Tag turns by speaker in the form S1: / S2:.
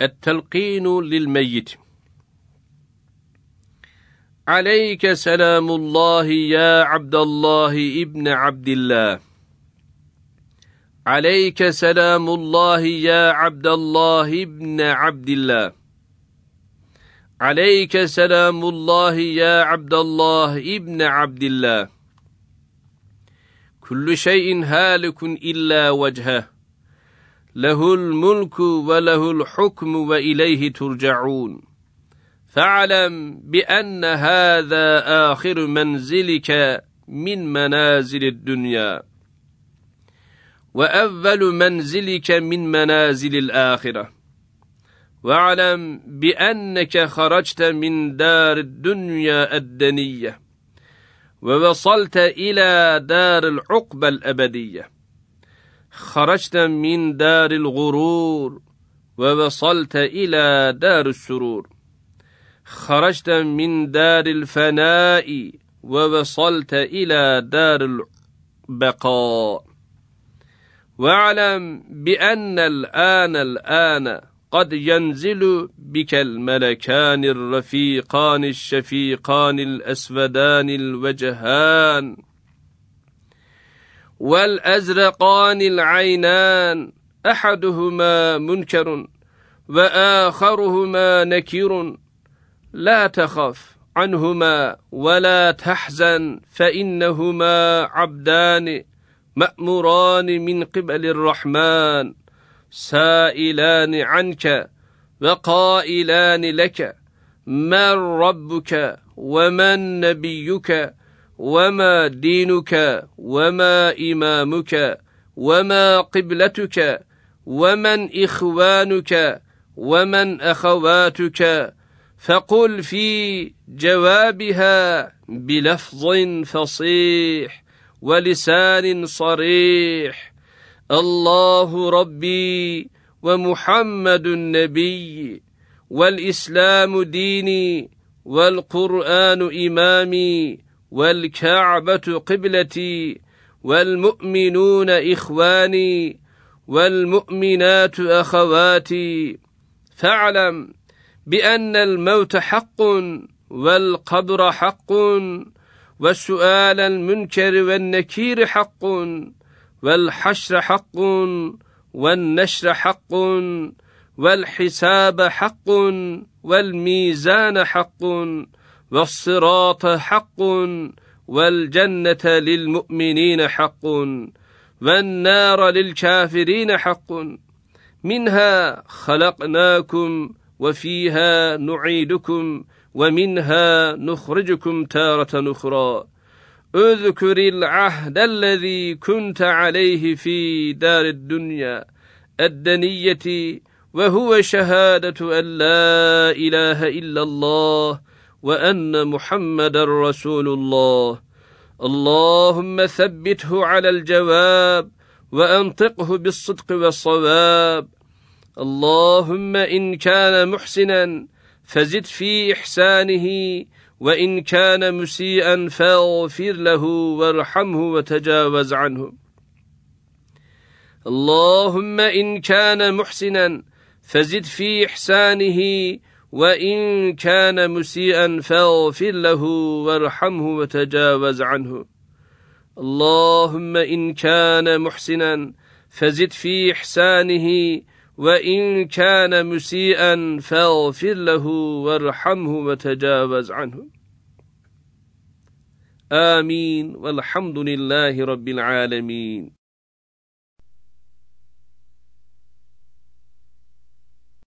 S1: التلقين للميت. عليك سلام الله يا عبد الله ابن عبد الله. عليك سلام الله يا عبد الله ابن عبد الله. عليك سلام الله يا عبد الله ابن عبد الله. كل شيء هالك إلا وجهه. له الملك وله الحكم وإليه ترجعون. فاعلم بأن هذا آخر منزلك من منازل الدنيا. وأول منزلك من منازل الآخرة. واعلم بأنك خرجت من دار الدنيا الدنية. ووصلت إلى دار العقبة الأبدية. خرجت من دار الغرور ووصلت إلى دار السرور. خرجت من دار الفناء ووصلت إلى دار البقاء. واعلم بأن الآن الآن قد ينزل بك الملكان الرفيقان الشفيقان الأسودان الوجهان والأزرقان العينان أحدهما منكر وآخرهما نكير. لا تخف عنهما ولا تحزن فإنهما عبدان مأموران من قبل الرحمن سائلان عنك وقائلان لك من ربك ومن نبيك وما دينك وما إمامك وما قبلتك ومن إخوانك ومن أخواتك فقل في جوابها بلفظ فصيح ولسان صريح الله ربي ومحمد النبي والإسلام ديني والقرآن إمامي والكعبة قبلتي والمؤمنون إخواني والمؤمنات أخواتي. فاعلم بأن الموت حق والقبر حق والسؤال المنكر والنكير حق والحشر حق والنشر حق والحساب حق والميزان حق. والصراط حق والجنة للمؤمنين حق والنار للكافرين حق منها خلقناكم وفيها نعيدكم ومنها نخرجكم تارة أخرى. اذكر العهد الذي كنت عليه في دار الدنيا الدنية وهو شهادة أن لا إله إلا الله وأن محمد رسول الله. اللهم ثبته على الجواب وأنطقه بالصدق والصواب. اللهم إن كان محسنا فزد في إحسانه وإن كان مسيئا فاغفر له وارحمه وتجاوز عنه. اللهم إن كان محسنا فزد في إحسانه وإن كان مسيئا فاغفر له وارحمه وتجاوز عنه. اللهم إن كان محسنا فزد في إحسانه وإن كان مسيئا فاغفر له وارحمه وتجاوز عنه. آمين. والحمد لله رب العالمين.